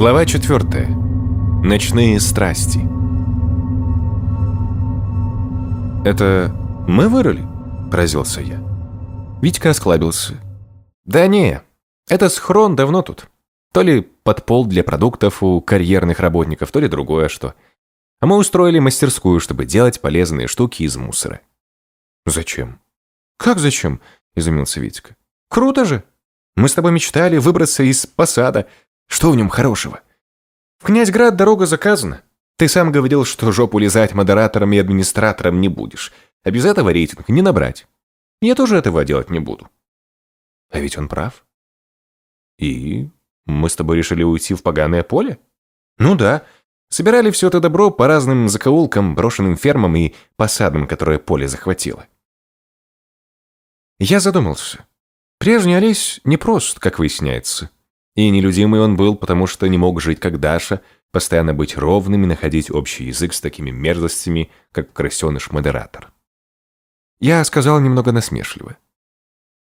Глава 4. Ночные страсти. «Это мы вырыли?» – поразился я. Витька осклабился. «Да не, это схрон давно тут. То ли подпол для продуктов у карьерных работников, то ли другое что. А мы устроили мастерскую, чтобы делать полезные штуки из мусора». «Зачем?» «Как зачем?» – изумился Витька. «Круто же! Мы с тобой мечтали выбраться из посада, что в нем хорошего? В Князьград дорога заказана. Ты сам говорил, что жопу лизать модератором и администратором не будешь. А без этого рейтинг не набрать. Я тоже этого делать не буду. А ведь он прав. И мы с тобой решили уйти в поганое поле? Ну да. Собирали все это добро по разным закоулкам, брошенным фермам и посадам, которые поле захватило. Я задумался. Прежний Олесь непрост, как выясняется. И нелюдимый он был, потому что не мог жить как Даша, постоянно быть ровным и находить общий язык с такими мерзостями, как крысеныш-модератор. Я сказал немного насмешливо.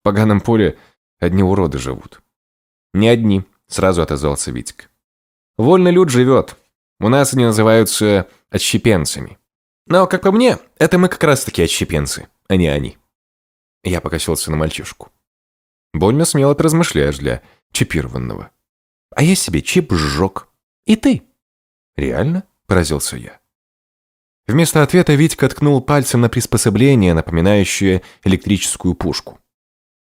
В поганом поле одни уроды живут. Не одни, сразу отозвался Витик. Вольный люд живет. У нас они называются отщепенцами. Но, как по мне, это мы как раз-таки отщепенцы, а не они. Я покосился на мальчишку. Больно смело размышляешь для чипированного. А я себе чип сжег. И ты. Реально? Поразился я. Вместо ответа Витька ткнул пальцем на приспособление, напоминающее электрическую пушку.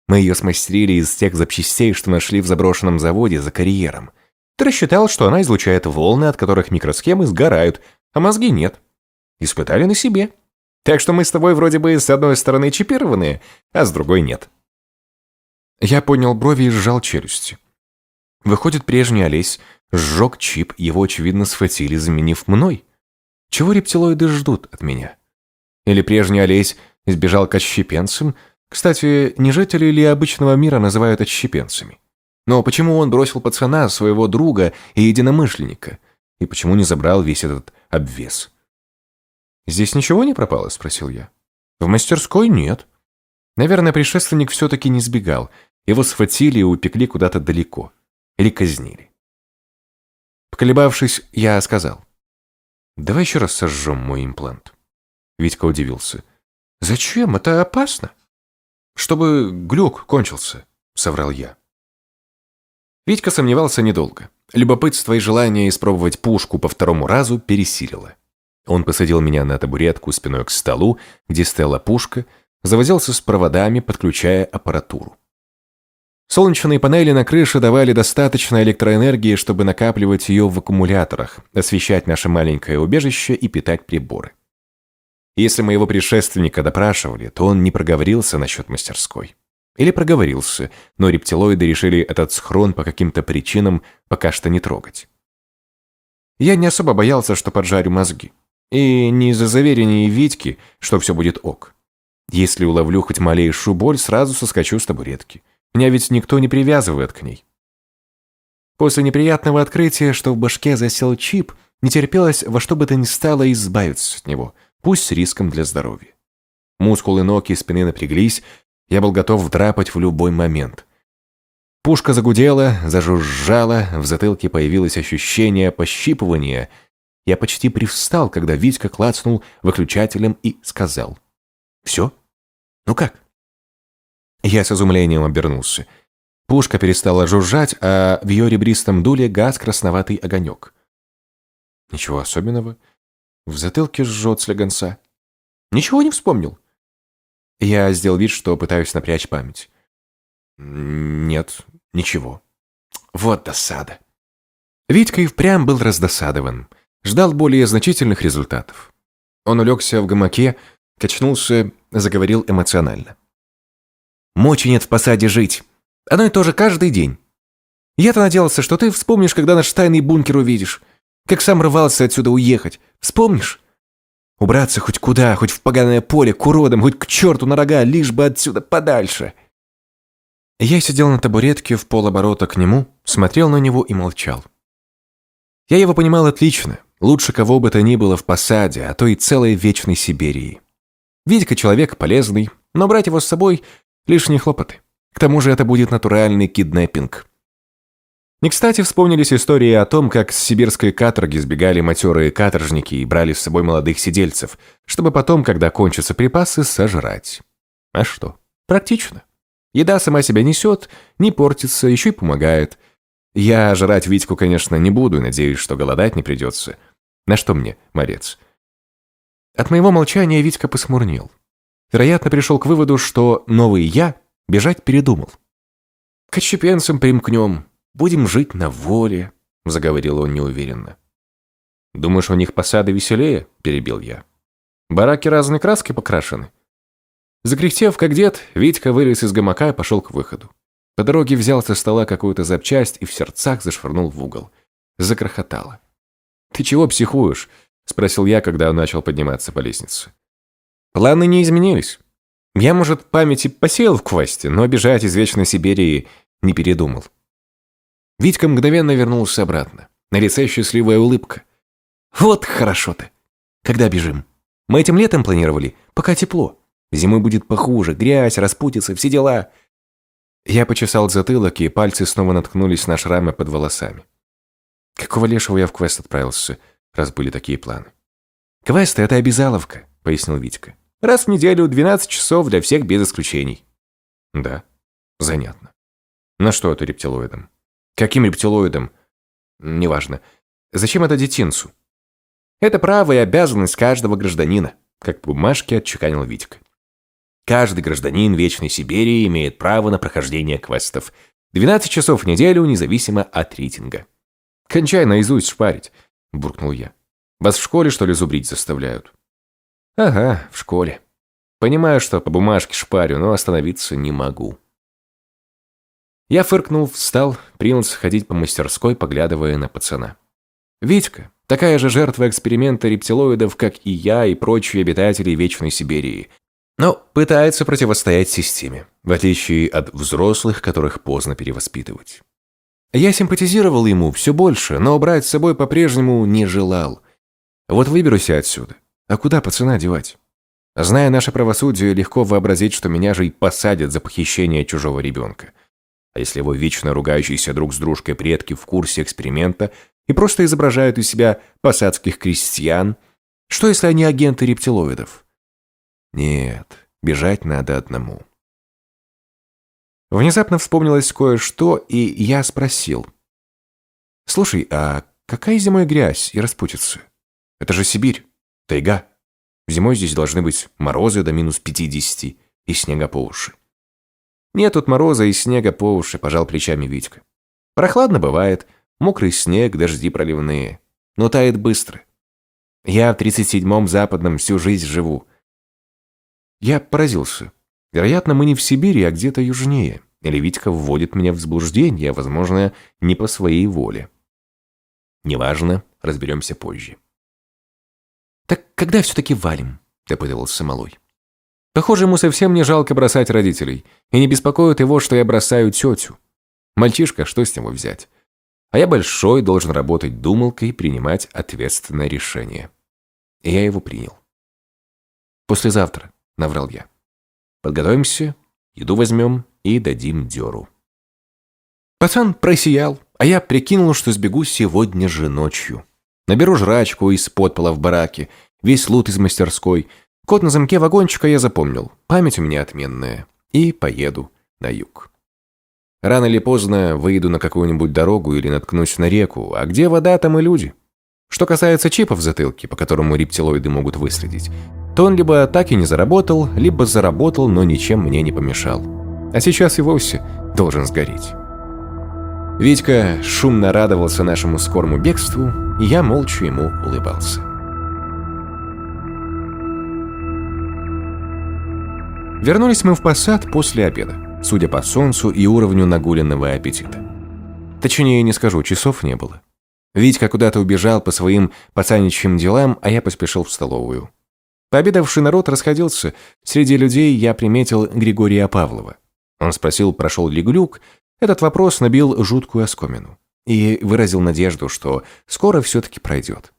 Мы ее смастерили из тех запчастей, что нашли в заброшенном заводе за карьером. Ты рассчитал, что она излучает волны, от которых микросхемы сгорают, а мозги нет. Испытали на себе. Так что мы с тобой вроде бы с одной стороны чипированные, а с другой нет. Я поднял брови и сжал челюсти. Выходит, прежний Олесь сжег чип, его, очевидно, схватили, заменив мной. Чего рептилоиды ждут от меня? Или прежний Олесь избежал к отщепенцам? Кстати, не жители ли обычного мира называют отщепенцами? Но почему он бросил пацана, своего друга и единомышленника? И почему не забрал весь этот обвес? «Здесь ничего не пропало?» – спросил я. «В мастерской нет». Наверное, предшественник все-таки не сбегал – его схватили и упекли куда-то далеко. Или казнили. Поколебавшись, я сказал. «Давай еще раз сожжем мой имплант». Витька удивился. «Зачем? Это опасно». «Чтобы глюк кончился», — соврал я. Витька сомневался недолго. Любопытство и желание испробовать пушку по второму разу пересилило. Он посадил меня на табуретку спиной к столу, где стояла пушка, завозился с проводами, подключая аппаратуру. Солнечные панели на крыше давали достаточно электроэнергии, чтобы накапливать ее в аккумуляторах, освещать наше маленькое убежище и питать приборы. Если моего предшественника допрашивали, то он не проговорился насчет мастерской. Или проговорился, но рептилоиды решили этот схрон по каким-то причинам пока что не трогать. Я не особо боялся, что поджарю мозги. И не из-за заверений Витьки, что все будет ок. Если уловлю хоть малейшую боль, сразу соскочу с табуретки. Меня ведь никто не привязывает к ней. После неприятного открытия, что в башке засел чип, не терпелось во что бы то ни стало избавиться от него, пусть с риском для здоровья. Мускулы ног и спины напряглись, я был готов драпать в любой момент. Пушка загудела, зажужжала, в затылке появилось ощущение пощипывания. Я почти привстал, когда Витька клацнул выключателем и сказал. «Все? Ну как?» Я с изумлением обернулся. Пушка перестала жужжать, а в ее ребристом дуле газ красноватый огонек. Ничего особенного. В затылке жжет слегонца. Ничего не вспомнил. Я сделал вид, что пытаюсь напрячь память. Нет, ничего. Вот досада. Витька и впрямь был раздосадован. Ждал более значительных результатов. Он улегся в гамаке, качнулся, заговорил эмоционально. Мочи нет в посаде жить. Одно и то же каждый день. Я-то надеялся, что ты вспомнишь, когда наш тайный бункер увидишь. Как сам рвался отсюда уехать. Вспомнишь? Убраться хоть куда, хоть в поганое поле, к уродам, хоть к черту на рога, лишь бы отсюда подальше. Я сидел на табуретке в полоборота к нему, смотрел на него и молчал. Я его понимал отлично, лучше кого бы то ни было в посаде, а то и целой вечной Сибири. Витька человек полезный, но брать его с собой Лишние хлопоты. К тому же это будет натуральный киднеппинг. Не кстати вспомнились истории о том, как с сибирской каторги сбегали матерые каторжники и брали с собой молодых сидельцев, чтобы потом, когда кончатся припасы, сожрать. А что? Практично. Еда сама себя несет, не портится, еще и помогает. Я жрать Витьку, конечно, не буду, надеюсь, что голодать не придется. На что мне, морец? От моего молчания Витька посмурнел. Вероятно, пришел к выводу, что новый я бежать передумал. К отщепенцам примкнем, Будем жить на воле», — заговорил он неуверенно. «Думаешь, у них посады веселее?» — перебил я. «Бараки разной краской покрашены». Закряхтев, как дед, Витька вылез из гамака и пошел к выходу. По дороге взял со стола какую-то запчасть и в сердцах зашвырнул в угол. Закрохотало. «Ты чего психуешь?» — спросил я, когда он начал подниматься по лестнице. «Планы не изменились. Я, может, памяти посеял в квесте, но бежать из Вечной Сибири не передумал». Витька мгновенно вернулся обратно. На лице счастливая улыбка. «Вот хорошо-то. Когда бежим? Мы этим летом планировали, пока тепло. Зимой будет похуже, грязь, распутится, все дела». Я почесал затылок, и пальцы снова наткнулись на шрамы под волосами. Какого лешего я в квест отправился, раз были такие планы? «Квест — это обязаловка», — пояснил Витька. «Раз в неделю, 12 часов для всех без исключений». «Да, занятно. На что это рептилоидам?» Каким рептилоидом? Неважно. Зачем это детинцу? Это право и обязанность каждого гражданина, как по бумажке отчеканил Витька. Каждый гражданин Вечной Сибири имеет право на прохождение квестов. 12 часов в неделю, независимо от рейтинга. «Кончай наизусть шпарить», – буркнул я. «Вас в школе, что ли, зубрить заставляют?» «Ага, в школе. Понимаю, что по бумажке шпарю, но остановиться не могу». Я фыркнул, встал, принялся ходить по мастерской, поглядывая на пацана. Витька, такая же жертва эксперимента рептилоидов, как и я и прочие обитатели Вечной Сибири, но пытается противостоять системе, в отличие от взрослых, которых поздно перевоспитывать. Я симпатизировал ему все больше, но брать с собой по-прежнему не желал. Вот выберусь отсюда. А куда пацана девать? Зная наше правосудие, легко вообразить, что меня же и посадят за похищение чужого ребенка. А если его вечно ругающиеся друг с дружкой предки в курсе эксперимента и просто изображают из себя посадских крестьян, что если они агенты рептилоидов? Нет, бежать надо одному. Внезапно вспомнилось кое-что, и я спросил. «Слушай, а какая зимой грязь и распутица? Это же Сибирь, тайга. Зимой здесь должны быть морозы до минус пятидесяти и снега по уши. Нет тут мороза и снега по уши, пожал плечами Витька. Прохладно бывает, мокрый снег, дожди проливные. Но тает быстро. Я в 37-м западном всю жизнь живу. Я поразился. Вероятно, мы не в Сибири, а где-то южнее. Или Витька вводит меня в заблуждение, возможно, не по своей воле. Неважно, разберемся позже. «Так когда все-таки валим?» – допытывался Малой. Похоже, ему совсем не жалко бросать родителей, и не беспокоит его, что я бросаю тетю. Мальчишка, что с него взять? А я большой, должен работать думалкой и принимать ответственное решение. И я его принял. «Послезавтра», — наврал я. «Подготовимся, еду возьмем и дадим дёру». Пацан просиял, а я прикинул, что сбегу сегодня же ночью. Наберу жрачку из подпола в бараке, весь лут из мастерской — Код на замке вагончика я запомнил, память у меня отменная. И поеду на юг. Рано или поздно выйду на какую-нибудь дорогу или наткнусь на реку, а где вода, там и люди. Что касается чипа в затылке, по которому рептилоиды могут выследить, то он либо так и не заработал, либо заработал, но ничем мне не помешал. А сейчас и вовсе должен сгореть. Витька шумно радовался нашему скорому бегству, и я молча ему улыбался. Вернулись мы в посад после обеда, судя по солнцу и уровню нагуленного аппетита. Точнее, не скажу, часов не было. Витька куда-то убежал по своим пацаничьим делам, а я поспешил в столовую. Пообедавший народ расходился. Среди людей я приметил Григория Павлова. Он спросил, прошел ли глюк. Этот вопрос набил жуткую оскомину. И выразил надежду, что скоро все-таки пройдет.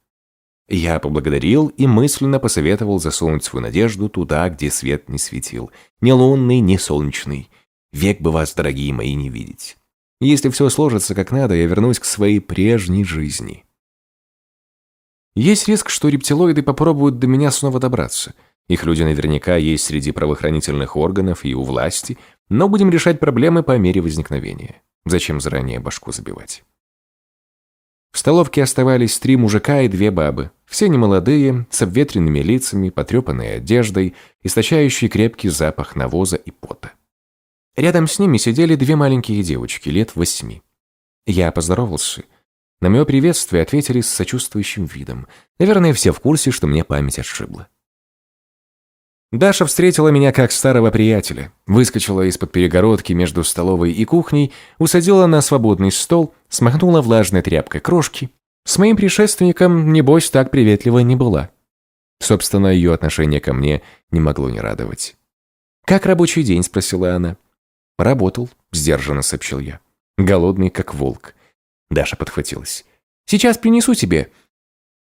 Я поблагодарил и мысленно посоветовал засунуть свою надежду туда, где свет не светил. Ни лунный, ни солнечный. Век бы вас, дорогие мои, не видеть. Если все сложится как надо, я вернусь к своей прежней жизни. Есть риск, что рептилоиды попробуют до меня снова добраться. Их люди наверняка есть среди правоохранительных органов и у власти, но будем решать проблемы по мере возникновения. Зачем заранее башку забивать? В столовке оставались три мужика и две бабы. Все немолодые, с обветренными лицами, потрепанной одеждой, источающие крепкий запах навоза и пота. Рядом с ними сидели две маленькие девочки, лет восьми. Я поздоровался. На мое приветствие ответили с сочувствующим видом. Наверное, все в курсе, что мне память отшибла. Даша встретила меня как старого приятеля, выскочила из-под перегородки между столовой и кухней, усадила на свободный стол, смахнула влажной тряпкой крошки. С моим предшественником, небось, так приветлива не была. Собственно, ее отношение ко мне не могло не радовать. «Как рабочий день?» – спросила она. «Работал», – сдержанно сообщил я. «Голодный, как волк». Даша подхватилась. «Сейчас принесу тебе».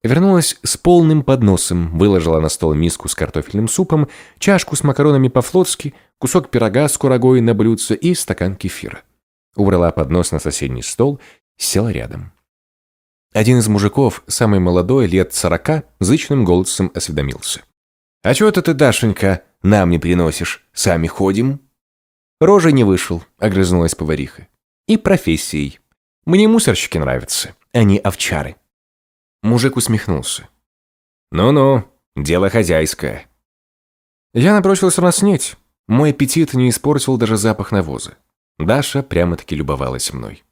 Вернулась с полным подносом, выложила на стол миску с картофельным супом, чашку с макаронами по-флотски, кусок пирога с курагой на блюдце и стакан кефира. Убрала поднос на соседний стол, села рядом. Один из мужиков, самый молодой, лет сорока, зычным голосом осведомился. «А чего это ты, Дашенька, нам не приносишь? Сами ходим?» «Рожей не вышел», — огрызнулась повариха. «И профессией. Мне мусорщики нравятся, а не овчары». Мужик усмехнулся. «Ну-ну, дело хозяйское». Я набросился на снеть. Мой аппетит не испортил даже запах навоза. Даша прямо-таки любовалась мной.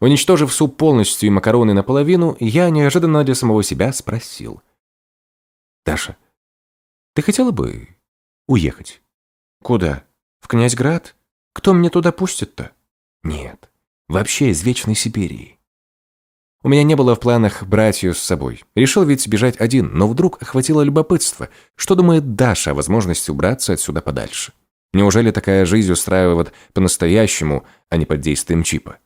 Уничтожив суп полностью и макароны наполовину, я неожиданно для самого себя спросил. «Даша, ты хотела бы уехать?» «Куда? В Князьград? Кто меня туда пустит-то?» «Нет, вообще из Вечной Сибири. У меня не было в планах брать ее с собой. Решил ведь бежать один, но вдруг охватило любопытство. Что думает Даша о возможности убраться отсюда подальше? Неужели такая жизнь устраивает по-настоящему, а не под действием чипа?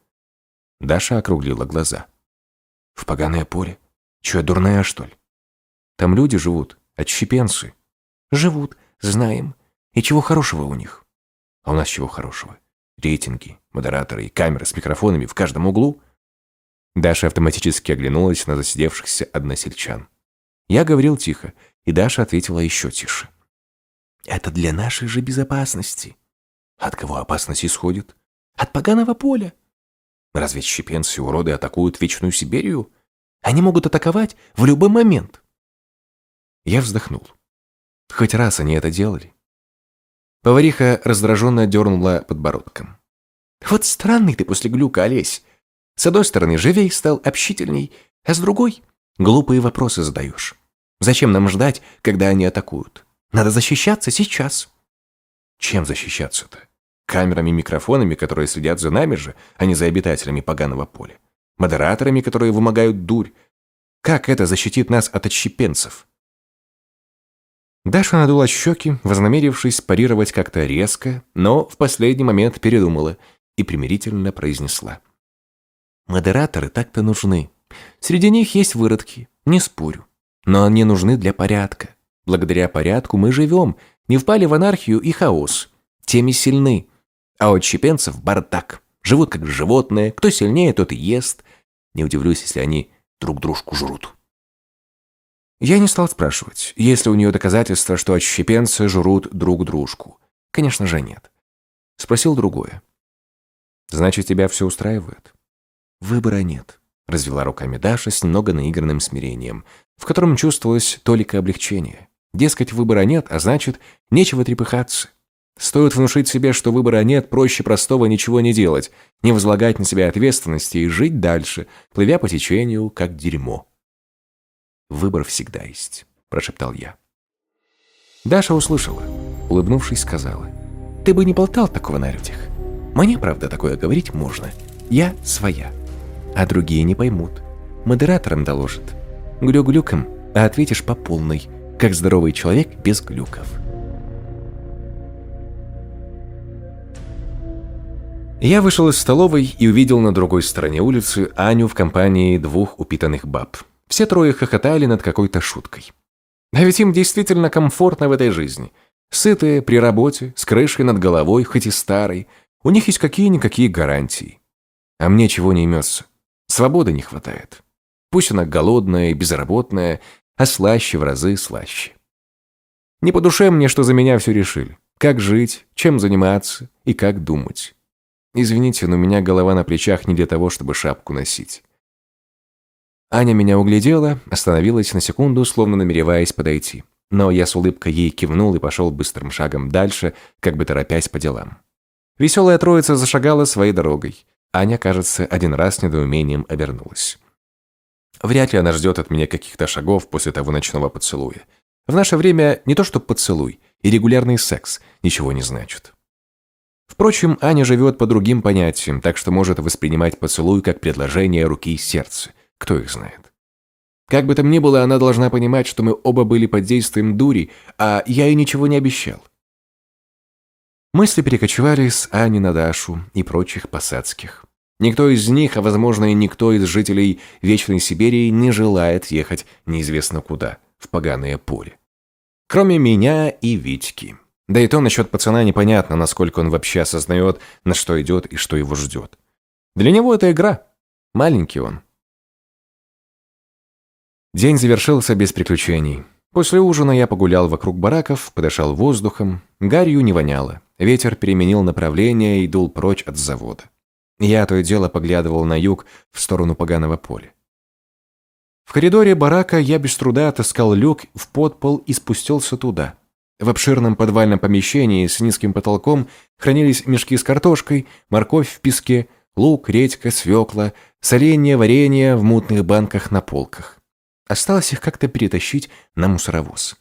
Даша округлила глаза. В поганое поле? Че, я дурная, что ли? Там люди живут, отщепенцы. Живут, знаем. И чего хорошего у них? А у нас чего хорошего? Рейтинги, модераторы и камеры с микрофонами в каждом углу – Даша автоматически оглянулась на засидевшихся односельчан. Я говорил тихо, и Даша ответила еще тише. «Это для нашей же безопасности». «От кого опасность исходит?» «От поганого поля». «Разве щепенцы уроды атакуют Вечную Сибирию? Они могут атаковать в любой момент». Я вздохнул. Хоть раз они это делали. Повариха раздраженно дернула подбородком. «Вот странный ты после глюка, Олесь. С одной стороны, живей стал общительней, а с другой – глупые вопросы задаешь. Зачем нам ждать, когда они атакуют? Надо защищаться сейчас. Чем защищаться-то? Камерами, микрофонами, которые следят за нами же, а не за обитателями поганого поля. Модераторами, которые вымогают дурь. Как это защитит нас от отщепенцев? Даша надула щеки, вознамерившись парировать как-то резко, но в последний момент передумала и примирительно произнесла. Модераторы так-то нужны. Среди них есть выродки, не спорю. Но они нужны для порядка. Благодаря порядку мы живем, не впали в анархию и хаос. Теми сильны. А у отщепенцев бардак. Живут как животные, кто сильнее, тот и ест. Не удивлюсь, если они друг дружку жрут. Я не стал спрашивать, есть ли у нее доказательства, что отщепенцы жрут друг дружку. Конечно же нет. Спросил другое. Значит, тебя все устраивает? Выбора нет, развела руками Даша с немного наигранным смирением, в котором чувствовалось только облегчение. Дескать, выбора нет, а значит, нечего трепыхаться. Стоит внушить себе, что выбора нет, проще простого ничего не делать, не возлагать на себя ответственности и жить дальше, плывя по течению, как дерьмо. «Выбор всегда есть», – прошептал я. Даша услышала, улыбнувшись, сказала. «Ты бы не болтал такого на людях. Мне, правда, такое говорить можно. Я своя» а другие не поймут. Модераторам доложат. Глю-глюком, а ответишь по полной, как здоровый человек без глюков. Я вышел из столовой и увидел на другой стороне улицы Аню в компании двух упитанных баб. Все трое хохотали над какой-то шуткой. А ведь им действительно комфортно в этой жизни. Сытые, при работе, с крышей над головой, хоть и старой. У них есть какие-никакие гарантии. А мне чего не имется? Свободы не хватает. Пусть она голодная и безработная, а слаще в разы слаще. Не по душе мне, что за меня все решили. Как жить, чем заниматься и как думать. Извините, но у меня голова на плечах не для того, чтобы шапку носить. Аня меня углядела, остановилась на секунду, словно намереваясь подойти. Но я с улыбкой ей кивнул и пошел быстрым шагом дальше, как бы торопясь по делам. Веселая троица зашагала своей дорогой. Аня, кажется, один раз недоумением обернулась. Вряд ли она ждет от меня каких-то шагов после того ночного поцелуя. В наше время не то что поцелуй, и регулярный секс ничего не значат. Впрочем, Аня живет по другим понятиям, так что может воспринимать поцелуй как предложение руки и сердца. Кто их знает? Как бы там ни было, она должна понимать, что мы оба были под действием дури, а я ей ничего не обещал. Мысли перекочевали с Ани на Дашу и прочих посадских. Никто из них, а возможно и никто из жителей Вечной Сибири не желает ехать неизвестно куда, в поганое поле. Кроме меня и Витьки. Да и то насчет пацана непонятно, насколько он вообще осознает, на что идет и что его ждет. Для него это игра. Маленький он. День завершился без приключений. После ужина я погулял вокруг бараков, подышал воздухом. Гарью не воняло. Ветер переменил направление и дул прочь от завода. Я то и дело поглядывал на юг, в сторону поганого поля. В коридоре барака я без труда отыскал люк в подпол и спустился туда. В обширном подвальном помещении с низким потолком хранились мешки с картошкой, морковь в песке, лук, редька, свекла, соленья, варенье в мутных банках на полках. Осталось их как-то перетащить на мусоровоз.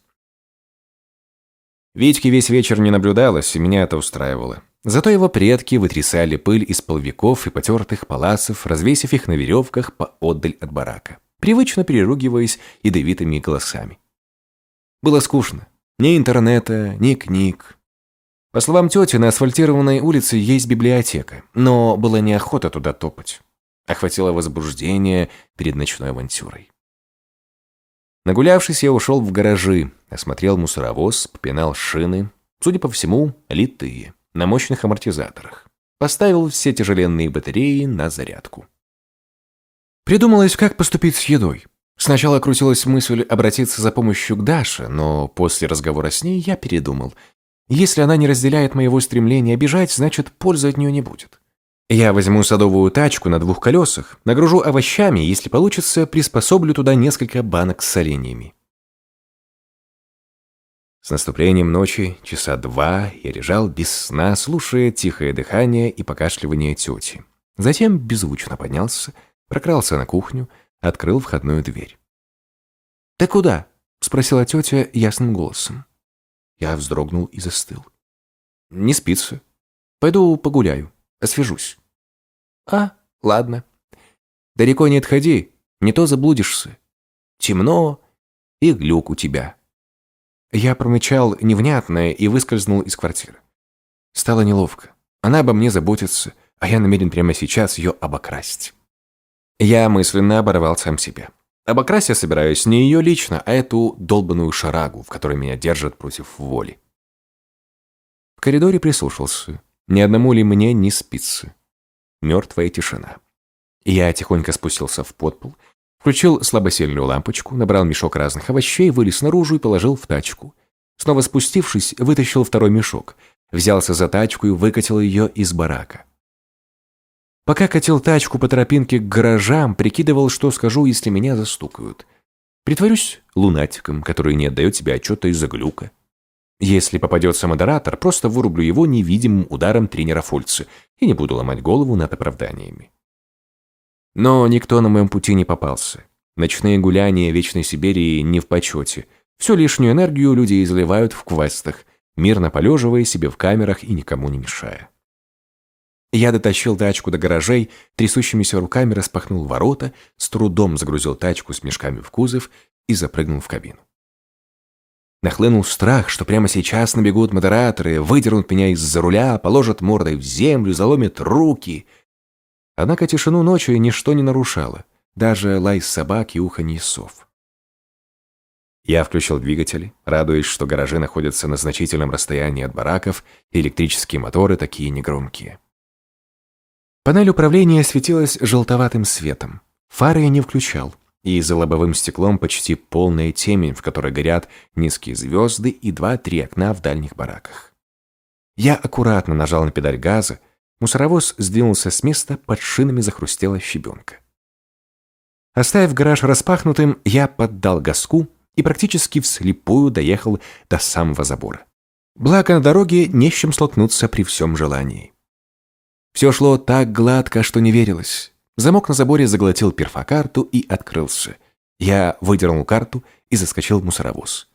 Витьке весь вечер не наблюдалось, и меня это устраивало. Зато его предки вытрясали пыль из половиков и потертых паласов, развесив их на веревках поотдаль от барака, привычно переругиваясь ядовитыми голосами. Было скучно. Ни интернета, ни книг. По словам тети, на асфальтированной улице есть библиотека, но было неохота туда топать. Охватило возбуждение перед ночной авантюрой. Нагулявшись, я ушел в гаражи, осмотрел мусоровоз, попинал шины, судя по всему, литые, на мощных амортизаторах. Поставил все тяжеленные батареи на зарядку. Придумалось, как поступить с едой. Сначала крутилась мысль обратиться за помощью к Даше, но после разговора с ней я передумал. Если она не разделяет моего стремления бежать, значит, пользы от нее не будет. Я возьму садовую тачку на двух колесах, нагружу овощами, если получится, приспособлю туда несколько банок с соленьями. С наступлением ночи, часа два, я лежал без сна, слушая тихое дыхание и покашливание тети. Затем беззвучно поднялся, прокрался на кухню, открыл входную дверь. «Ты куда?» – спросила тетя ясным голосом. Я вздрогнул и застыл. «Не спится. Пойду погуляю, освежусь». «А, ладно. Далеко не отходи, не то заблудишься. Темно, и глюк у тебя». Я промычал невнятное и выскользнул из квартиры. Стало неловко. Она обо мне заботится, а я намерен прямо сейчас ее обокрасть. Я мысленно оборвал сам себя. Обокрасть я собираюсь не ее лично, а эту долбанную шарагу, в которой меня держат против воли. В коридоре прислушался. Ни одному ли мне не спится. Мертвая тишина. Я тихонько спустился в подпол, включил слабосильную лампочку, набрал мешок разных овощей, вылез наружу и положил в тачку. Снова спустившись, вытащил второй мешок, взялся за тачку и выкатил ее из барака. Пока катил тачку по тропинке к гаражам, прикидывал, что скажу, если меня застукают. Притворюсь лунатиком, который не отдает себе отчета из-за глюка. Если попадется модератор, просто вырублю его невидимым ударом тренера Фольца и не буду ломать голову над оправданиями. Но никто на моем пути не попался. Ночные гуляния Вечной Сибири не в почете. Всю лишнюю энергию люди изливают в квестах, мирно полеживая себе в камерах и никому не мешая. Я дотащил тачку до гаражей, трясущимися руками распахнул ворота, с трудом загрузил тачку с мешками в кузов и запрыгнул в кабину. Нахлынул страх, что прямо сейчас набегут модераторы, выдернут меня из-за руля, положат мордой в землю, заломят руки. Однако тишину ночи ничто не нарушало, даже лай собак и уханье сов. Я включил двигатели, радуясь, что гаражи находятся на значительном расстоянии от бараков, и электрические моторы такие негромкие. Панель управления светилась желтоватым светом. Фары я не включал, и за лобовым стеклом почти полная темень, в которой горят низкие звезды и два-три окна в дальних бараках. Я аккуратно нажал на педаль газа, мусоровоз сдвинулся с места, под шинами захрустела щебенка. Оставив гараж распахнутым, я поддал газку и практически вслепую доехал до самого забора. Благо на дороге не с чем столкнуться при всем желании. Все шло так гладко, что не верилось. Замок на заборе заглотил перфокарту и открылся. Я выдернул карту и заскочил в мусоровоз.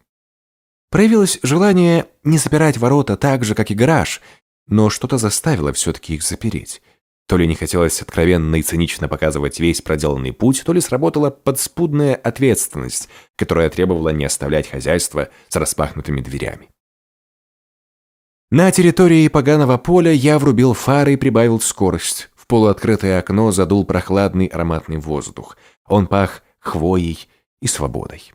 Проявилось желание не запирать ворота так же, как и гараж, но что-то заставило все-таки их запереть. То ли не хотелось откровенно и цинично показывать весь проделанный путь, то ли сработала подспудная ответственность, которая требовала не оставлять хозяйство с распахнутыми дверями. На территории поганого поля я врубил фары и прибавил скорость. В полуоткрытое окно задул прохладный ароматный воздух. Он пах хвоей и свободой.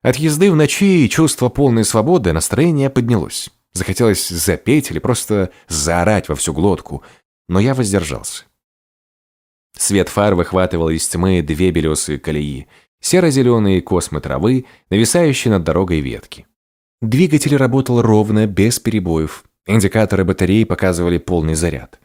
От езды в ночи и чувства полной свободы настроение поднялось. Захотелось запеть или просто заорать во всю глотку, но я воздержался. Свет фар выхватывал из тьмы две белесые колеи, серо-зеленые космы травы, нависающие над дорогой ветки. Двигатель работал ровно, без перебоев. Индикаторы батареи показывали полный заряд.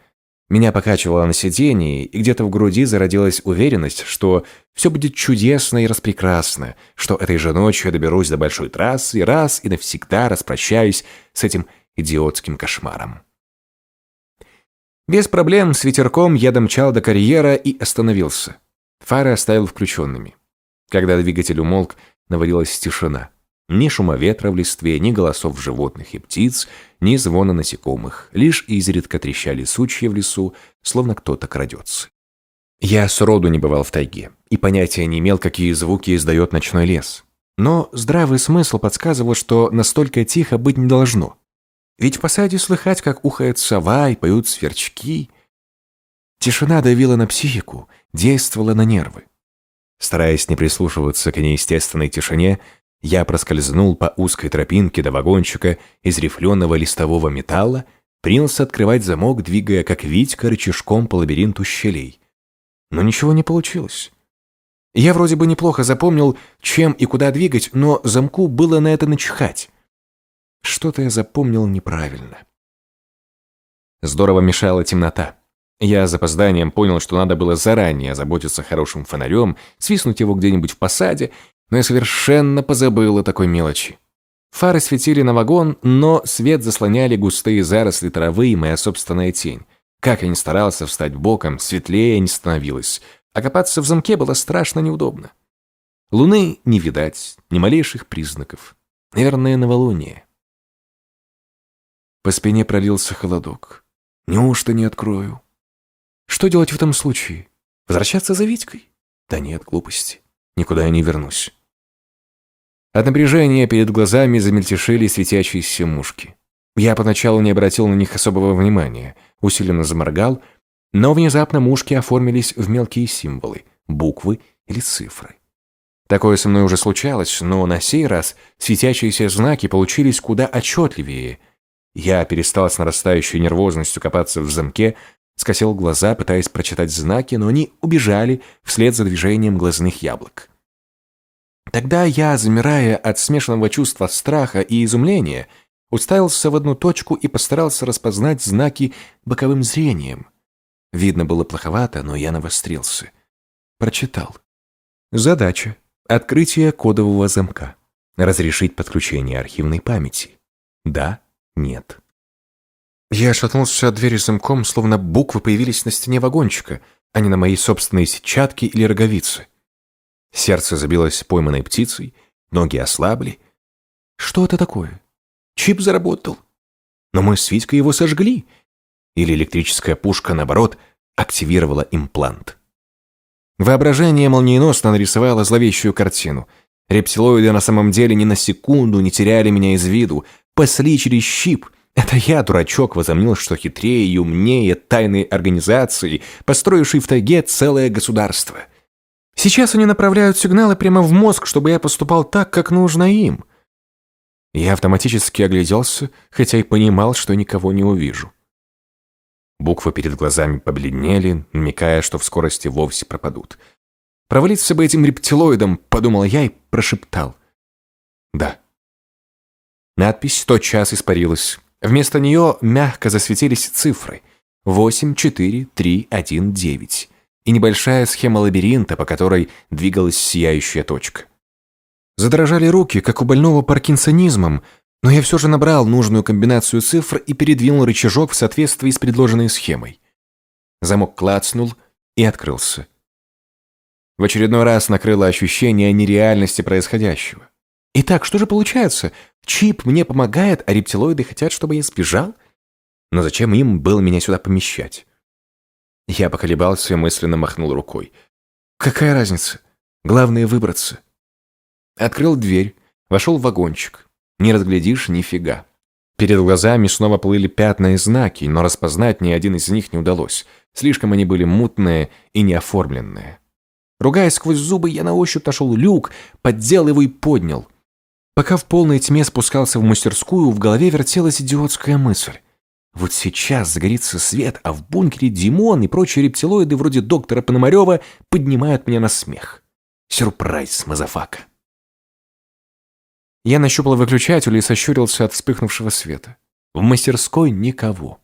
Меня покачивало на сидении, и где-то в груди зародилась уверенность, что все будет чудесно и распрекрасно, что этой же ночью я доберусь до большой трассы и раз и навсегда распрощаюсь с этим идиотским кошмаром. Без проблем с ветерком я домчал до карьера и остановился. Фары оставил включенными. Когда двигатель умолк, навалилась тишина. Ни шума ветра в листве, ни голосов животных и птиц, ни звона насекомых. Лишь изредка трещали сучья в лесу, словно кто-то крадется. Я сроду не бывал в тайге и понятия не имел, какие звуки издает ночной лес. Но здравый смысл подсказывал, что настолько тихо быть не должно. Ведь в посаде слыхать, как ухает сова и поют сверчки. Тишина давила на психику, действовала на нервы. Стараясь не прислушиваться к неестественной тишине, я проскользнул по узкой тропинке до вагончика из рифленого листового металла, принялся открывать замок, двигая как Витька рычажком по лабиринту щелей. Но ничего не получилось. Я вроде бы неплохо запомнил, чем и куда двигать, но замку было на это начихать. Что-то я запомнил неправильно. Здорово мешала темнота. Я с опозданием понял, что надо было заранее заботиться хорошим фонарем, свистнуть его где-нибудь в посаде но я совершенно позабыл о такой мелочи. Фары светили на вагон, но свет заслоняли густые заросли травы и моя собственная тень. Как я ни старался встать боком, светлее не становилось, а копаться в замке было страшно неудобно. Луны не видать, ни малейших признаков. Наверное, новолуние. По спине пролился холодок. Неужто не открою? Что делать в этом случае? Возвращаться за Витькой? Да нет, глупости. Никуда я не вернусь. От напряжения перед глазами замельтешили светящиеся мушки. Я поначалу не обратил на них особого внимания, усиленно заморгал, но внезапно мушки оформились в мелкие символы, буквы или цифры. Такое со мной уже случалось, но на сей раз светящиеся знаки получились куда отчетливее. Я перестал с нарастающей нервозностью копаться в замке, скосил глаза, пытаясь прочитать знаки, но они убежали вслед за движением глазных яблок. Тогда я, замирая от смешанного чувства страха и изумления, уставился в одну точку и постарался распознать знаки боковым зрением. Видно было плоховато, но я навострился. Прочитал. Задача. Открытие кодового замка. Разрешить подключение архивной памяти. Да, нет. Я шатнулся от двери замком, словно буквы появились на стене вагончика, а не на моей собственной сетчатке или роговице. Сердце забилось пойманной птицей, ноги ослабли. Что это такое? Чип заработал. Но мы с Витькой его сожгли. Или электрическая пушка, наоборот, активировала имплант. Воображение молниеносно нарисовало зловещую картину. Рептилоиды на самом деле ни на секунду не теряли меня из виду, пасли через щип. Это я, дурачок, возомнил, что хитрее и умнее тайной организации, построившей в тайге целое государство. Сейчас они направляют сигналы прямо в мозг, чтобы я поступал так, как нужно им. Я автоматически огляделся, хотя и понимал, что никого не увижу. Буквы перед глазами побледнели, намекая, что в скорости вовсе пропадут. «Провалиться бы этим рептилоидом», — подумал я и прошептал. «Да». Надпись тотчас испарилась. Вместо нее мягко засветились цифры. 8, 4, 3, 1, 9. И небольшая схема лабиринта, по которой двигалась сияющая точка. Задрожали руки, как у больного паркинсонизмом, но я все же набрал нужную комбинацию цифр и передвинул рычажок в соответствии с предложенной схемой. Замок клацнул и открылся. В очередной раз накрыло ощущение нереальности происходящего. Итак, что же получается? Чип мне помогает, а рептилоиды хотят, чтобы я сбежал? Но зачем им было меня сюда помещать? Я поколебался и мысленно махнул рукой. Какая разница? Главное выбраться. Открыл дверь, вошел в вагончик. Не разглядишь нифига. Перед глазами снова плыли пятна и знаки, но распознать ни один из них не удалось. Слишком они были мутные и неоформленные. Ругаясь сквозь зубы, я на ощупь нашел люк, поддел его и поднял. Пока в полной тьме спускался в мастерскую, в голове вертелась идиотская мысль. Вот сейчас загорится свет, а в бункере Димон и прочие рептилоиды вроде доктора Пономарева поднимают меня на смех. Сюрприз, мазафака. Я нащупал выключатель и сощурился от вспыхнувшего света. В мастерской никого.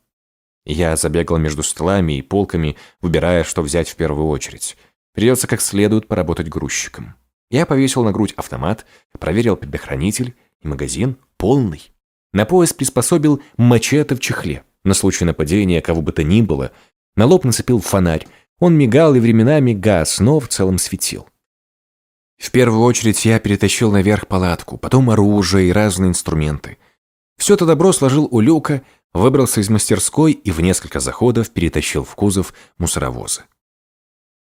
Я забегал между столами и полками, выбирая, что взять в первую очередь. Придется как следует поработать грузчиком. Я повесил на грудь автомат, проверил предохранитель, и магазин полный. На пояс приспособил мачете в чехле. На случай нападения кого бы то ни было. На лоб нацепил фонарь. Он мигал и временами газ, но в целом светил. В первую очередь я перетащил наверх палатку, потом оружие и разные инструменты. Все это добро сложил у люка, выбрался из мастерской и в несколько заходов перетащил в кузов мусоровоза.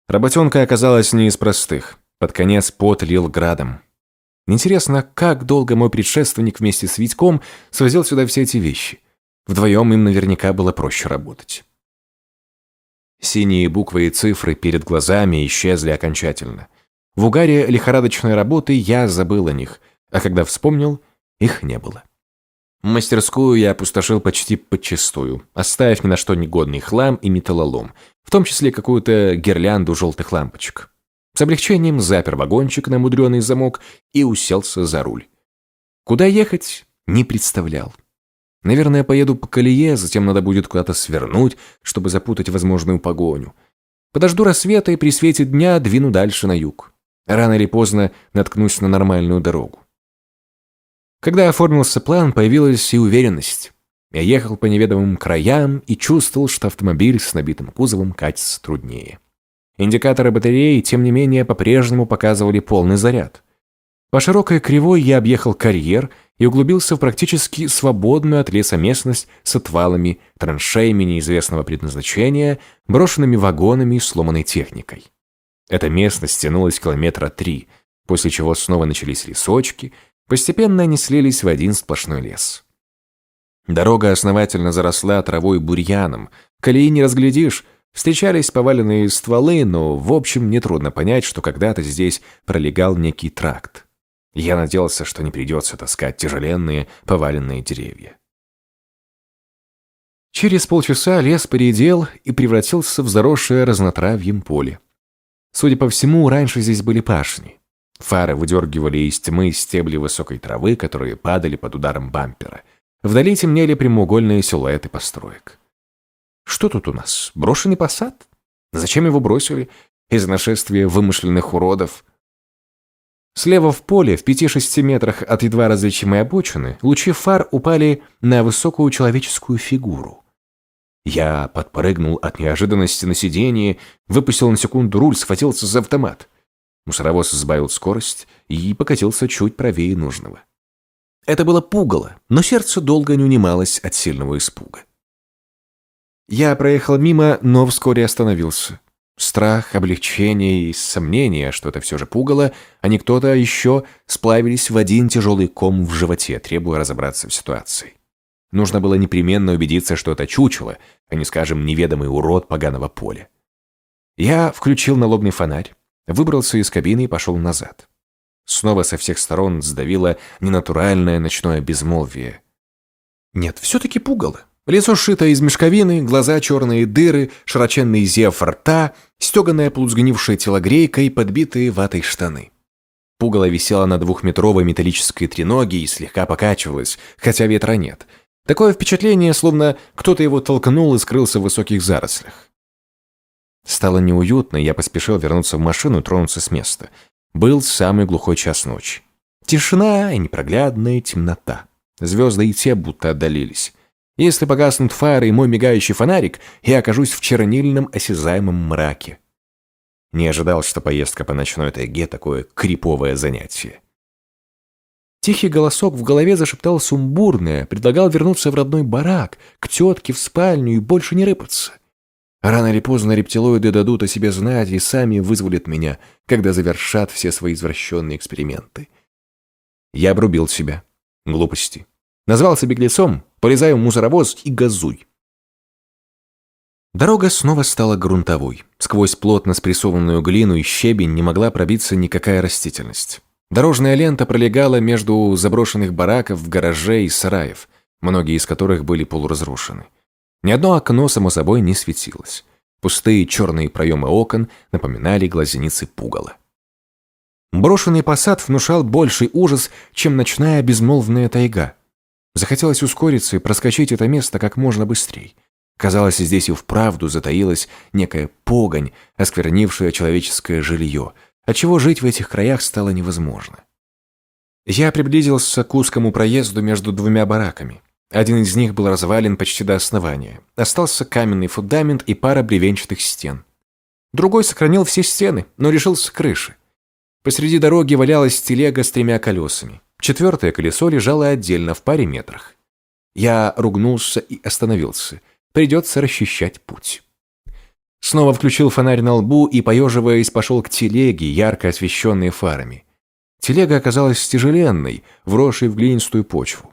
Работенка оказалась не из простых. Под конец пот лил градом. Интересно, как долго мой предшественник вместе с Витьком свозил сюда все эти вещи. Вдвоем им наверняка было проще работать. Синие буквы и цифры перед глазами исчезли окончательно. В угаре лихорадочной работы я забыл о них, а когда вспомнил, их не было. Мастерскую я опустошил почти подчистую, оставив ни на что негодный хлам и металлолом, в том числе какую-то гирлянду желтых лампочек. С облегчением запер вагончик на мудреный замок и уселся за руль. Куда ехать, не представлял. Наверное, поеду по колее, затем надо будет куда-то свернуть, чтобы запутать возможную погоню. Подожду рассвета и при свете дня двину дальше на юг. Рано или поздно наткнусь на нормальную дорогу. Когда оформился план, появилась и уверенность. Я ехал по неведомым краям и чувствовал, что автомобиль с набитым кузовом катится труднее. Индикаторы батареи, тем не менее, по-прежнему показывали полный заряд. По широкой кривой я объехал карьер и углубился в практически свободную от леса местность с отвалами, траншеями неизвестного предназначения, брошенными вагонами и сломанной техникой. Эта местность тянулась километра три, после чего снова начались лесочки, постепенно они слились в один сплошной лес. Дорога основательно заросла травой и бурьяном, колеи не разглядишь, встречались поваленные стволы, но в общем нетрудно понять, что когда-то здесь пролегал некий тракт. Я надеялся, что не придется таскать тяжеленные поваленные деревья. Через полчаса лес поредел и превратился в заросшее разнотравьем поле. Судя по всему, раньше здесь были пашни. Фары выдергивали из тьмы стебли высокой травы, которые падали под ударом бампера. Вдали темнели прямоугольные силуэты построек. Что тут у нас? Брошенный посад? Зачем его бросили? Из нашествия вымышленных уродов? Слева в поле, в пяти-шести метрах от едва различимой обочины, лучи фар упали на высокую человеческую фигуру. Я подпрыгнул от неожиданности на сиденье, выпустил на секунду руль, схватился за автомат. Мусоровоз сбавил скорость и покатился чуть правее нужного. Это было пугало, но сердце долго не унималось от сильного испуга. Я проехал мимо, но вскоре остановился. Страх, облегчение и сомнение, что это все же пугало, а не кто-то еще, сплавились в один тяжелый ком в животе, требуя разобраться в ситуации. Нужно было непременно убедиться, что это чучело, а не, скажем, неведомый урод поганого поля. Я включил налобный фонарь, выбрался из кабины и пошел назад. Снова со всех сторон сдавило ненатуральное ночное безмолвие. Нет, все-таки пугало. Лицо сшито из мешковины, глаза черные дыры, широченный зев рта, стеганая полусгнившая телогрейка и подбитые ватой штаны. Пугало висело на двухметровой металлической треноге и слегка покачивалось, хотя ветра нет. Такое впечатление, словно кто-то его толкнул и скрылся в высоких зарослях. Стало неуютно, я поспешил вернуться в машину и тронуться с места. Был самый глухой час ночи. Тишина и непроглядная темнота. Звезды и те будто отдалились. Если погаснут фары и мой мигающий фонарик, я окажусь в чернильном осязаемом мраке. Не ожидал, что поездка по ночной тайге такое криповое занятие. Тихий голосок в голове зашептал сумбурное, предлагал вернуться в родной барак, к тетке в спальню и больше не рыпаться. Рано или поздно рептилоиды дадут о себе знать и сами вызволят меня, когда завершат все свои извращенные эксперименты. Я обрубил себя. Глупости. Назвался беглецом, полезаю в мусоровоз и газуй. Дорога снова стала грунтовой. Сквозь плотно спрессованную глину и щебень не могла пробиться никакая растительность. Дорожная лента пролегала между заброшенных бараков, гаражей и сараев, многие из которых были полуразрушены. Ни одно окно, само собой, не светилось. Пустые черные проемы окон напоминали глазеницы пугала. Брошенный посад внушал больший ужас, чем ночная безмолвная тайга. Захотелось ускориться и проскочить это место как можно быстрее. Казалось, здесь и вправду затаилась некая погонь, осквернившая человеческое жилье, отчего жить в этих краях стало невозможно. Я приблизился к узкому проезду между двумя бараками. Один из них был развален почти до основания. Остался каменный фундамент и пара бревенчатых стен. Другой сохранил все стены, но лишился крыши. Посреди дороги валялась телега с тремя колесами. Четвертое колесо лежало отдельно в паре метрах. Я ругнулся и остановился. Придется расчищать путь. Снова включил фонарь на лбу и, поеживаясь, пошел к телеге, ярко освещенной фарами. Телега оказалась тяжеленной, вросшей в глинистую почву.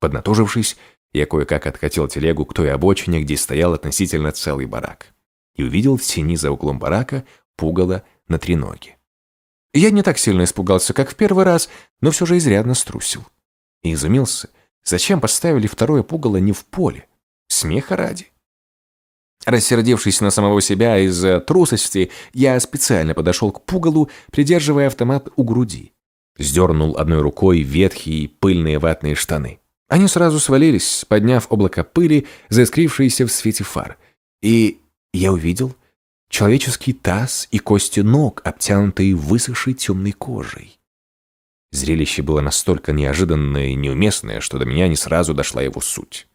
Поднатужившись, я кое-как откатил телегу к той обочине, где стоял относительно целый барак. И увидел в тени за углом барака пугало на треноге. Я не так сильно испугался, как в первый раз, но все же изрядно струсил. И изумился, зачем поставили второе пугало не в поле? Смеха ради. Рассердившись на самого себя из-за трусости, я специально подошел к пугалу, придерживая автомат у груди. Сдернул одной рукой ветхие пыльные ватные штаны. Они сразу свалились, подняв облако пыли, заискрившиеся в свете фар. И я увидел, человеческий таз и кости ног, обтянутые высохшей темной кожей. Зрелище было настолько неожиданное и неуместное, что до меня не сразу дошла его суть.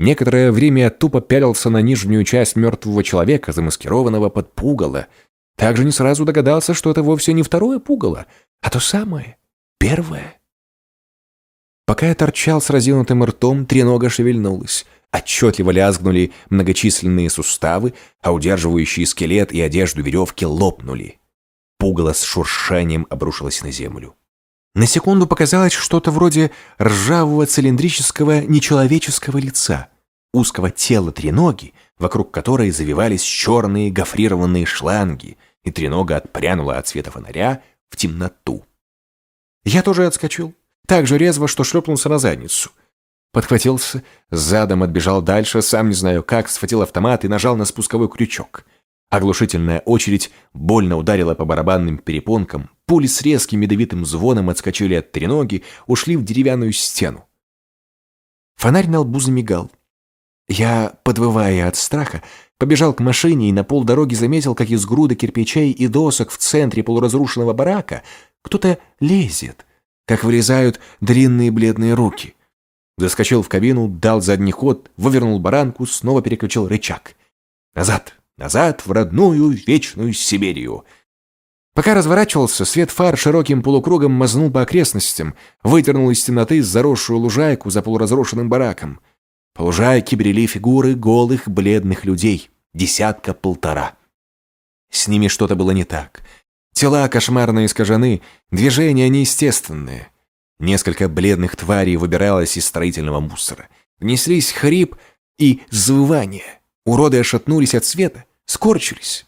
Некоторое время я тупо пялился на нижнюю часть мертвого человека, замаскированного под пугало. Также не сразу догадался, что это вовсе не второе пугало, а то самое, первое. Пока я торчал с разинутым ртом, тренога шевельнулась — Отчетливо лязгнули многочисленные суставы, а удерживающие скелет и одежду веревки лопнули. Пугало с шуршанием обрушилось на землю. На секунду показалось что-то вроде ржавого цилиндрического нечеловеческого лица, узкого тела треноги, вокруг которой завивались черные гофрированные шланги, и тренога отпрянула от света фонаря в темноту. Я тоже отскочил, так же резво, что шлепнулся на задницу — Подхватился, задом отбежал дальше, сам не знаю как, схватил автомат и нажал на спусковой крючок. Оглушительная очередь больно ударила по барабанным перепонкам, пули с резким ядовитым звоном отскочили от треноги, ушли в деревянную стену. Фонарь на лбу замигал. Я, подвывая от страха, побежал к машине и на полдороги заметил, как из груды кирпичей и досок в центре полуразрушенного барака кто-то лезет, как вырезают длинные бледные руки. Заскочил в кабину, дал задний ход, вывернул баранку, снова переключил рычаг. Назад, назад, в родную вечную Сибирию. Пока разворачивался, свет фар широким полукругом мазнул по окрестностям, вытернул из темноты заросшую лужайку за полуразрушенным бараком. По лужайке брели фигуры голых бледных людей, десятка-полтора. С ними что-то было не так. Тела кошмарно искажены, движения неестественные. Несколько бледных тварей выбиралось из строительного мусора. Внеслись хрип и завывание. Уроды ошатнулись от света, скорчились.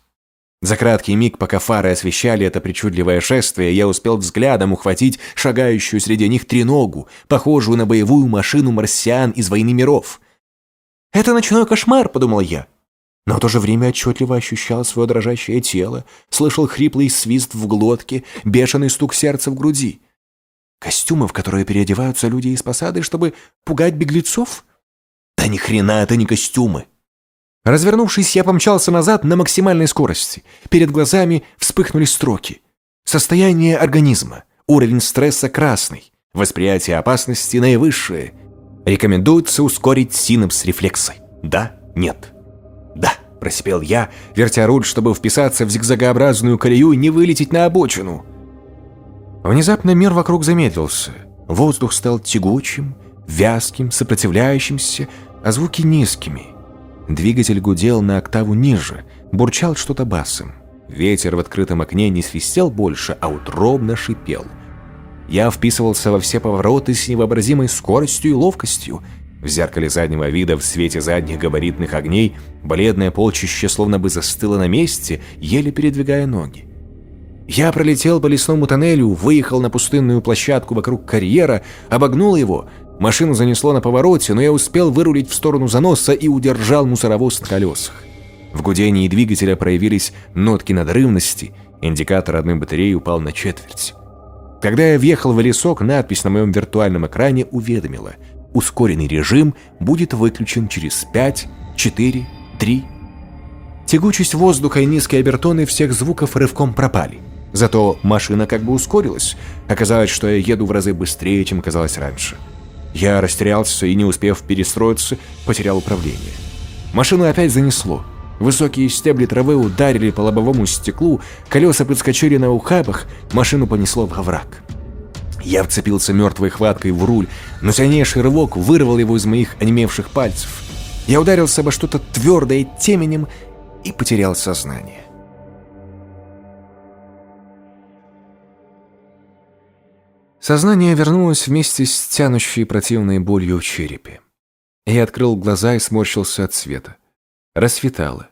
За краткий миг, пока фары освещали это причудливое шествие, я успел взглядом ухватить шагающую среди них треногу, похожую на боевую машину марсиан из «Войны миров». «Это ночной кошмар», — подумал я. Но в то же время отчетливо ощущал свое дрожащее тело, слышал хриплый свист в глотке, бешеный стук сердца в груди. Костюмы, в которые переодеваются люди из посады, чтобы пугать беглецов? Да ни хрена это не костюмы. Развернувшись, я помчался назад на максимальной скорости. Перед глазами вспыхнули строки. Состояние организма. Уровень стресса красный. Восприятие опасности наивысшее. Рекомендуется ускорить синапс рефлекса. Да, нет. Да, просипел я, вертя руль, чтобы вписаться в зигзагообразную колею и не вылететь на обочину. Внезапно мир вокруг замедлился. Воздух стал тягучим, вязким, сопротивляющимся, а звуки низкими. Двигатель гудел на октаву ниже, бурчал что-то басом. Ветер в открытом окне не свистел больше, а утробно шипел. Я вписывался во все повороты с невообразимой скоростью и ловкостью. В зеркале заднего вида в свете задних габаритных огней бледное полчище словно бы застыло на месте, еле передвигая ноги. Я пролетел по лесному тоннелю, выехал на пустынную площадку вокруг карьера, обогнул его, Машину занесло на повороте, но я успел вырулить в сторону заноса и удержал мусоровоз на колесах. В гудении двигателя проявились нотки надрывности, индикатор одной батареи упал на четверть. Когда я въехал в лесок, надпись на моем виртуальном экране уведомила «Ускоренный режим будет выключен через 5, 4, 3». Тягучесть воздуха и низкие обертоны всех звуков рывком пропали. Зато машина как бы ускорилась. Оказалось, что я еду в разы быстрее, чем казалось раньше. Я растерялся и, не успев перестроиться, потерял управление. Машину опять занесло. Высокие стебли травы ударили по лобовому стеклу, колеса подскочили на ухабах, машину понесло в овраг. Я вцепился мертвой хваткой в руль, но сильнейший рывок вырвал его из моих онемевших пальцев. Я ударился обо что-то твердое теменем и потерял сознание. Сознание вернулось вместе с тянущей противной болью в черепе. Я открыл глаза и сморщился от света. Рассветало.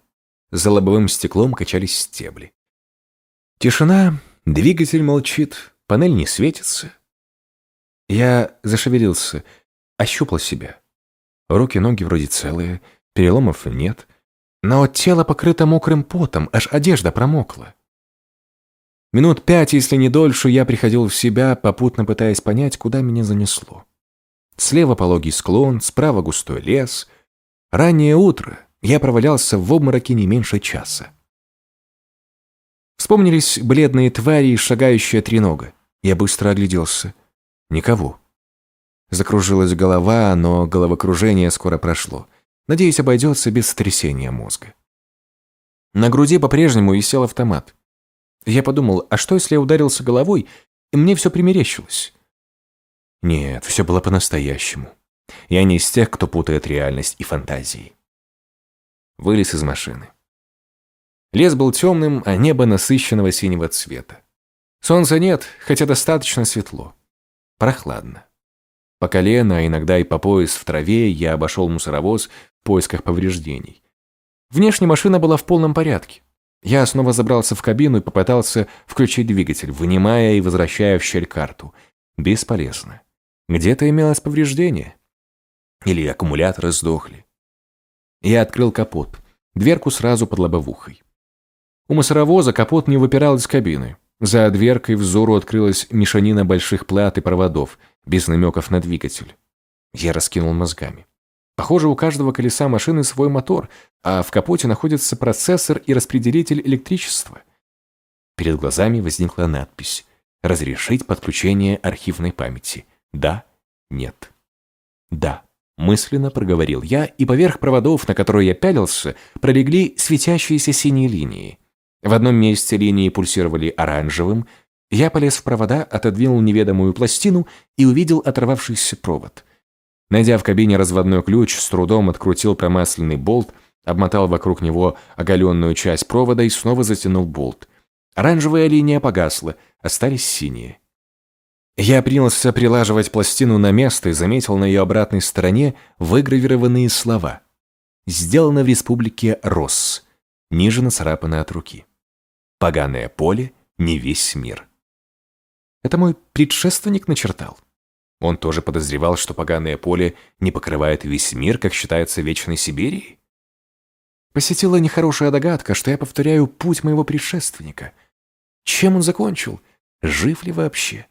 За лобовым стеклом качались стебли. Тишина, двигатель молчит, панель не светится. Я зашевелился, ощупал себя. Руки-ноги вроде целые, переломов нет, но тело покрыто мокрым потом, аж одежда промокла. Минут пять, если не дольше, я приходил в себя, попутно пытаясь понять, куда меня занесло. Слева пологий склон, справа густой лес. Раннее утро. Я провалялся в обмороке не меньше часа. Вспомнились бледные твари и шагающая тренога. Я быстро огляделся. Никого. Закружилась голова, но головокружение скоро прошло. Надеюсь, обойдется без сотрясения мозга. На груди по-прежнему висел автомат. Я подумал, а что, если я ударился головой, и мне все примерещилось? Нет, все было по-настоящему. Я не из тех, кто путает реальность и фантазии. Вылез из машины. Лес был темным, а небо насыщенного синего цвета. Солнца нет, хотя достаточно светло. Прохладно. По колено, а иногда и по пояс в траве я обошел мусоровоз в поисках повреждений. Внешне машина была в полном порядке. Я снова забрался в кабину и попытался включить двигатель, вынимая и возвращая в щель карту. Бесполезно. Где-то имелось повреждение. Или аккумуляторы сдохли. Я открыл капот. Дверку сразу под лобовухой. У мусоровоза капот не выпирал из кабины. За дверкой взору открылась мешанина больших плат и проводов, без намеков на двигатель. Я раскинул мозгами. Похоже, у каждого колеса машины свой мотор, а в капоте находится процессор и распределитель электричества. Перед глазами возникла надпись «Разрешить подключение архивной памяти». Да, нет. Да, мысленно проговорил я, и поверх проводов, на которые я пялился, пролегли светящиеся синие линии. В одном месте линии пульсировали оранжевым. Я полез в провода, отодвинул неведомую пластину и увидел оторвавшийся провод. Найдя в кабине разводной ключ, с трудом открутил промасленный болт, обмотал вокруг него оголенную часть провода и снова затянул болт. Оранжевая линия погасла, остались синие. Я принялся прилаживать пластину на место и заметил на ее обратной стороне выгравированные слова. «Сделано в республике Росс», ниже нацарапано от руки. «Поганое поле, не весь мир». Это мой предшественник начертал. Он тоже подозревал, что поганое поле не покрывает весь мир, как считается Вечной Сибирией? Посетила нехорошая догадка, что я повторяю путь моего предшественника. Чем он закончил? Жив ли вообще?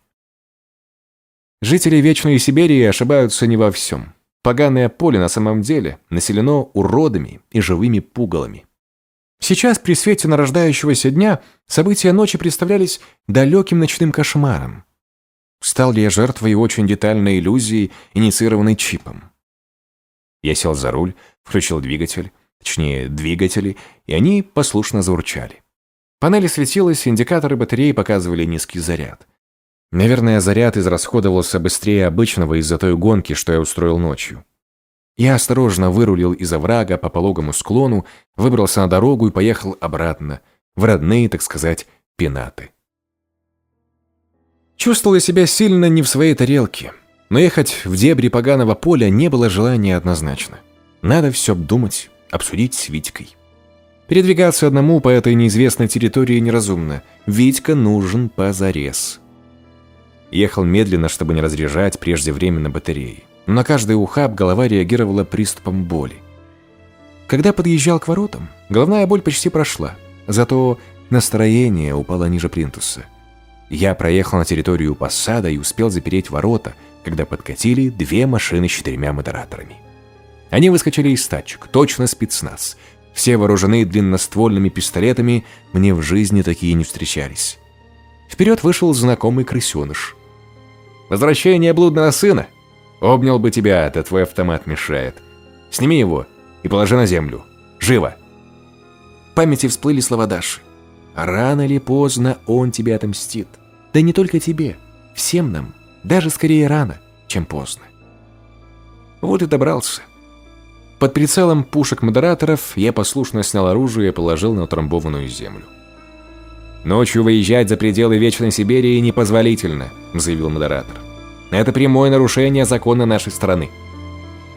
Жители Вечной Сибири ошибаются не во всем. Поганое поле на самом деле населено уродами и живыми пугалами. Сейчас при свете нарождающегося дня события ночи представлялись далеким ночным кошмаром. Стал ли я жертвой очень детальной иллюзии, инициированной чипом? Я сел за руль, включил двигатель, точнее, двигатели, и они послушно заурчали. Панели светилась, индикаторы батареи показывали низкий заряд. Наверное, заряд израсходовался быстрее обычного из-за той гонки, что я устроил ночью. Я осторожно вырулил из оврага по пологому склону, выбрался на дорогу и поехал обратно, в родные, так сказать, пенаты. Чувствовал себя сильно не в своей тарелке, но ехать в дебри поганого поля не было желания однозначно. Надо все обдумать, обсудить с Витькой. Передвигаться одному по этой неизвестной территории неразумно. Витька нужен позарез. Ехал медленно, чтобы не разряжать прежде временно батареи. Но на каждый ухаб голова реагировала приступом боли. Когда подъезжал к воротам, головная боль почти прошла, зато настроение упало ниже плинтуса. Я проехал на территорию посада и успел запереть ворота, когда подкатили две машины с четырьмя модераторами. Они выскочили из тачек, точно спецназ. Все вооружены длинноствольными пистолетами, мне в жизни такие не встречались. Вперед вышел знакомый крысеныш. «Возвращение блудного сына!» «Обнял бы тебя, это твой автомат мешает. Сними его и положи на землю. Живо!» В памяти всплыли слова Даши. «Рано или поздно он тебе отомстит. Да не только тебе, всем нам. Даже скорее рано, чем поздно». Вот и добрался. Под прицелом пушек модераторов я послушно снял оружие и положил на утрамбованную землю. «Ночью выезжать за пределы Вечной Сибири непозволительно», – заявил модератор. «Это прямое нарушение закона нашей страны.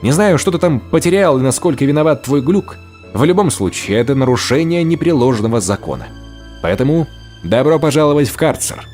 Не знаю, что ты там потерял и насколько виноват твой глюк. В любом случае, это нарушение непреложного закона. Поэтому добро пожаловать в карцер».